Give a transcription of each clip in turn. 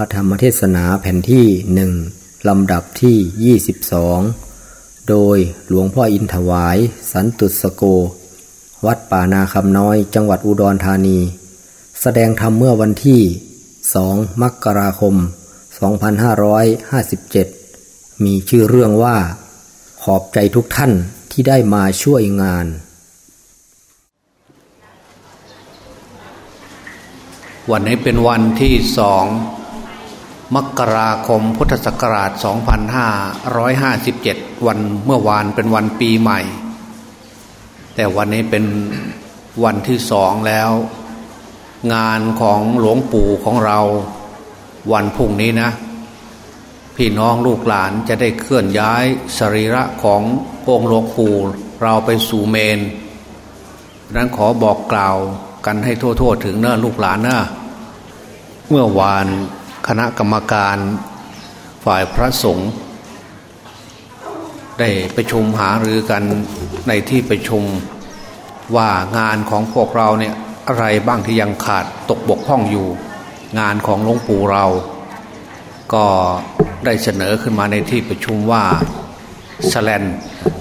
ระธรรมเทศนาแผ่นที่หนึ่งลำดับที่ 22 โดยหลวงพ่ออินถวาย สันตุสโก วัดป่านาคำน้อยจังหวัดอุดรธานี แสดงธรรมเมื่อวันที่ 2 มกราคม 2557 มีชื่อเรื่องว่า ขอบใจทุกท่านที่ได้มาช่วยงานวันนี้เป็นวันที่สอง มกราคมพุทธศักราช 2557 วันเมื่อวานเป็นวันปีใหม่ แต่วันนี้เป็นวันที่สองแล้ว งานของหลวงปู่ของเรา วันพุ่งนี้นะ พี่น้องลูกหลานจะได้เคลื่อนย้ายสรีระขององค์หลวงปู่เราไปสู่เมนนั้นขอบอกกล่าวกันให้ทั่ว ๆ ถึงเนอะลูกหลานเนอะเมื่อวาน คณะกรรมการฝ่ายพระสงฆ์ได้ประชุมหารือกันในที่ประชุมว่างานของพวกเราเนี่ยอะไรบ้างที่ยังขาดตกบกพร่องอยู่ งานของหลวงปู่เรา ก็ได้เสนอขึ้นมาในที่ประชุมว่าสแลน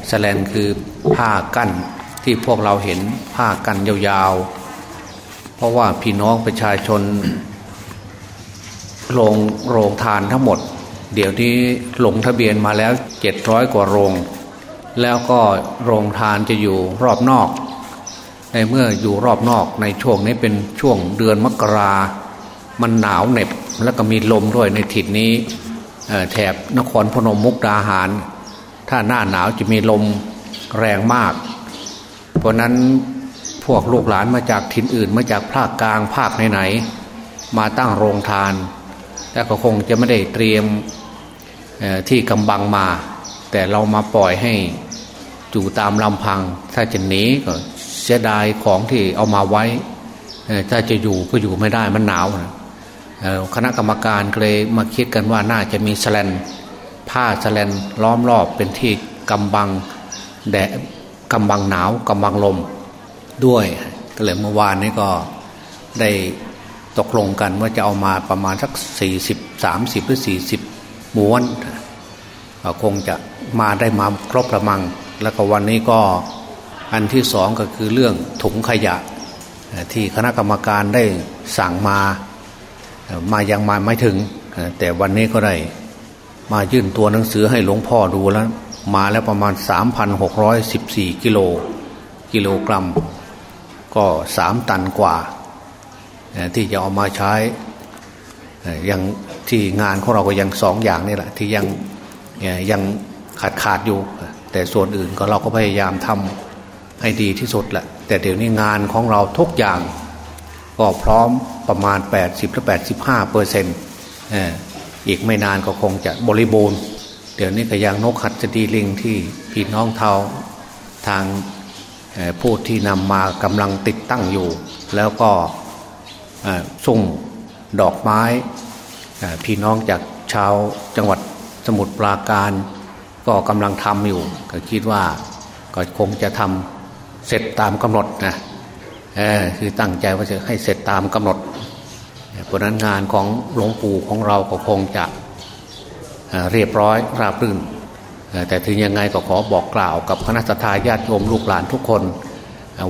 สแลนคือผ้ากั้นที่พวกเราเห็นผ้ากันยาวๆ เพราะว่าพี่น้องประชาชน โรงโรงทานทั้งหมด เดี๋ยวนี้ลงทะเบียนมาแล้วเจ็ดร้อยกว่าโรง แล้วก็โรงทานจะอยู่รอบนอก ในเมื่ออยู่รอบนอกในช่วงนี้เป็นช่วงเดือนมกรา มันหนาวเหน็บแล้วก็มีลมด้วยในถิ่นนี้แถบนครพนมมุกดาหาร ถ้าหน้าหนาวจะมีลมแรงมาก เพราะนั้นพวกลูกหลานมาจากถิ่นอื่นมาจากภาคกลางภาคไหนๆมาตั้งโรงทาน แต่ก็คงจะไม่ได้เตรียมที่กำบังมา แต่เรามาปล่อยให้อยู่ตามลำพัง ถ้าจะหนีก็เสียดายของที่เอามาไว้ ถ้าจะอยู่ก็อยู่ไม่ได้มันหนาวคณะกรรมการเลยมาคิดกันว่าน่าจะมีสลนผ้าสลนล้อมรอบเป็นที่กำบังแดดกำบังหนาวกำบังลมด้วยก็เลยเมื่อวานนี้ก็ได้ ตกลงกันว่าจะเอามาประมาณสักสี่สิบสามสิบหรือสี่สิบม้วนคงจะมาได้มาครบประมัง แล้วก็วันนี้ก็อันที่สองก็คือเรื่องถุงขยะ ที่คณะกรรมการได้สั่งมา มายังมาไม่ถึง แต่วันนี้ก็ได้มายื่นตัวหนังสือให้หลวงพ่อดูแล้ว มาแล้วประมาณ 3,614 กิโลกิโลกรัม ก็สามตันกว่า ที่จะเอามาใช้ยังที่งานของเราก็ยังสองอย่างนี่แหละที่ยังยังขาดขาดอยู่ แต่ส่วนอื่นก็เราก็พยายามทำให้ดีที่สุดแหละแต่เดี๋ยวนี้งานของเราทุกอย่าง ก็พร้อมประมาณ 80หรือ85เปอร์เซ็นต์อีกไม่นานก็คงจะบริบูรณ์ เดี๋ยวนี้ก็ยังนกขัดจะดีลิงที่พี่น้องเทาทางผู้ที่นำมากำลังติดตั้งอยู่ แล้วก็ ส่งดอกไม้พี่น้องจากชาวจังหวัดสมุทรปราการก็กำลังทำอยู่ ก็คิดว่าก็คงจะทำเสร็จตามกำหนดนะคือตั้งใจว่าจะให้เสร็จตามกำหนดเพราะนั้นงานของหลวงปู่ของเราก็คงจะเรียบร้อยราบรื่น แต่ถึงยังไงก็ขอบอกกล่าวกับคณะทาญาติโยมลูกหลานทุกคน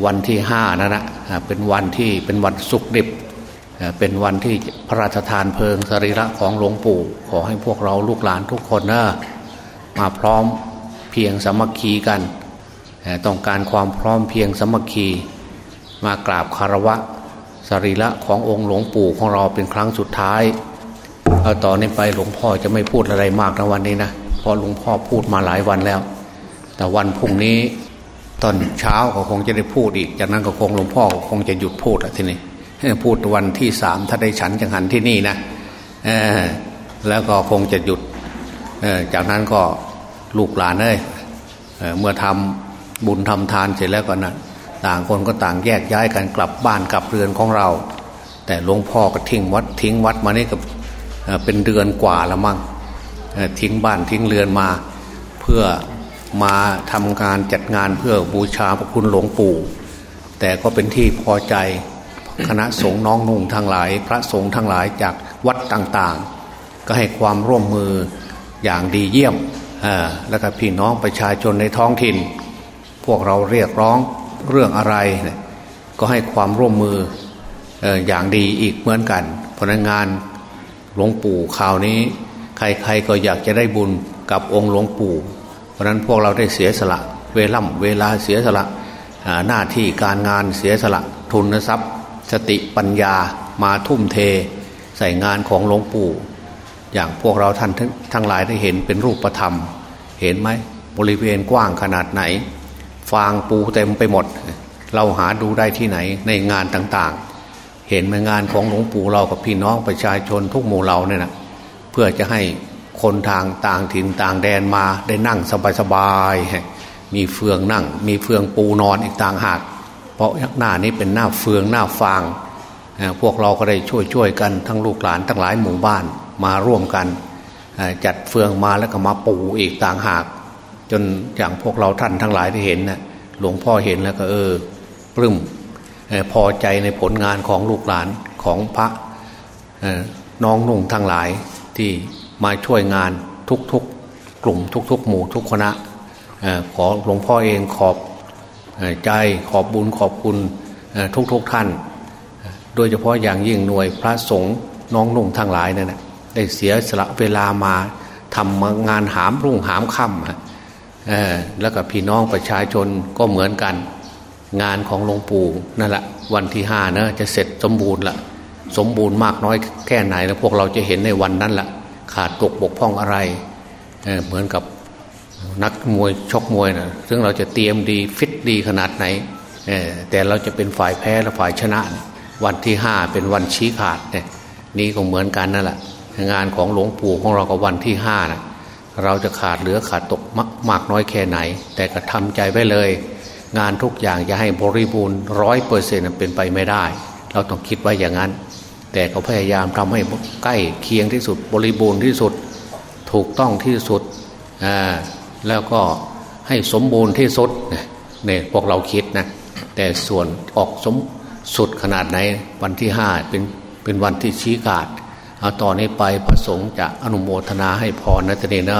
วันที่ห้านั่นนะเป็นวันที่เป็นวันสุกดิบ เป็นวันที่พระราชทานเพลิงสรีระของหลวงปู่ ขอให้พวกเราลูกหลานทุกคนนะมาพร้อมเพียงสมัคคีกันต้องการความพร้อมเพียงสมัคคี มากราบคารวะสรีระขององค์หลวงปู่ของเราเป็นครั้งสุดท้ายเอาต่อนนี้ไปหลวงพ่อจะไม่พูดอะไรมากในวันนี้นะเพราะหลวงพ่อพูดมาหลายวันแล้ว แต่วันพรุ่งนี้ตอนเช้าก็คงจะได้พูดอีก จากนั้นก็คงหลวงพ่อคงจะหยุดพูดอะทีนี้ พูดวันที่สามถ้าได้ฉันจังหันที่นี่นะแล้วก็คงจะหยุดจากนั้นก็ลูกหลานเอ้ยเมื่อทำบุญทำทานเสร็จแล้วก็นะต่างคนก็ต่างแยกย้ายกันกลับบ้านกลับเรือนของเรา แต่หลวงพ่อก็ทิ้งวัดทิ้งวัดมานี่ก็เป็นเดือนกว่าล้วมั้งทิ้งบ้านทิ้งเรือนมา เพื่อมาทำงานจัดงานเพื่อบูชาพระคุณหลวงปู่ แต่ก็เป็นที่พอใจ คณะสงฆ์น้องนุ่งทั้งหลาย พระสงฆ์ทั้งหลายจากวัดต่างๆ ก็ให้ความร่วมมืออย่างดีเยี่ยมแล้วก็พี่น้องประชาชนในท้องถิ่น พวกเราเรียกร้องเรื่องอะไร ก็ให้ความร่วมมืออย่างดีอีกเหมือนกันเพราะนั้นงานหลวงปู่ข่าวนี้ ใครๆก็อยากจะได้บุญกับองค์หลวงปู่ เพราะนั้นพวกเราได้เสียสละ เวล่ำเวลาเสียสละหน้าที่การงานเสียสละทุนทรัพย์ สติปัญญามาทุ่มเท ใส่งานของหลวงปู่ อย่างพวกเราท่านทั้งหลายได้เห็นเป็นรูปธรรม เห็นไหมบริเวณกว้างขนาดไหน ฟางปูเต็มไปหมด เราหาดูได้ที่ไหนในงานต่างๆ เห็นไหมงานของหลวงปู่เรากับพี่น้องประชาชนทุกหมู่เราเนี่ยนะเพื่อจะให้คนทางต่างถิ่นต่างแดนมาได้นั่งสบายๆมีเฟืองนั่ง มีเฟืองปูนอนอีกต่างหาก เพราะหน้านี้เป็นหน้าเฟืองหน้าฟางพวกเราก็ได้ช่วยช่วยกันทั้งลูกหลานทั้งหลายหมู่บ้านมาร่วมกัน จัดเฟืองมาแล้วก็มาปูอีกต่างหาก จนอย่างพวกเราท่านทั้งหลายที่เห็นนะ่ะหลวงพ่อเห็นแล้วก็เออปลื้มพอใจในผลงานของลูกหลานของพระน้องนุ่งทั้งหลายที่มาช่วยงานทุกๆกลุ่มทุกๆ หมู่ทุกคณะขอหลวงพ่อเองขอบ ใจขอบบุญขอบคุณทุกๆท่าน โดยเฉพาะอย่างยิ่งหน่วยพระสงฆ์น้องนุ่งทั้งหลายเนี่ยได้เสียสละเวลามาทำงานหามรุ่งหามค่ำแล้วกับพี่น้องประชาชนก็เหมือนกัน งานของหลวงปู่นั่นแหละวันที่ห้านะจะเสร็จสมบูรณ์ละสมบูรณ์มากน้อยแค่ไหนแล้วพวกเราจะเห็นในวันนั้นล่ะขาดตกบกพร่องอะไรเเหมือนกับ นักมวยชกมวยนะซึ่งเราจะเตรียมดีฟิตดีขนาดไหนแต่เราจะเป็นฝ่ายแพ้และฝ่ายชนะ วันที่ห้าเป็นวันชี้ขาดเนี่ยนี่ก็เหมือนกันนั่นแหละงานของหลวงปู่ของเราก็วันที่ห้านะเราจะขาดเหลือขาดตกมมากน้อยแค่ไหน แต่ก็ทำใจไว้เลย งานทุกอย่างจะให้บริบูรณ์ร้อยเปอร์เซ็นต์เป็นไปไม่ได้ เราต้องคิดไว้อย่างนั้น แต่เขาพยายามทำให้ใกล้เคียงที่สุดบริบูรณ์ที่สุด ถูกต้องที่สุดอ่า แล้วก็ให้สมบูรณ์ที่สุดเนี่ยพวกเราคิดนะแต่ส่วนออกสมสุดขนาดไหนวันที่ห้าเป็นเป็นวันที่ชี้ขาดเอาต่อนนี้ไปพระสงฆ์จะอนุโมทนาให้พรนะเจเนนะ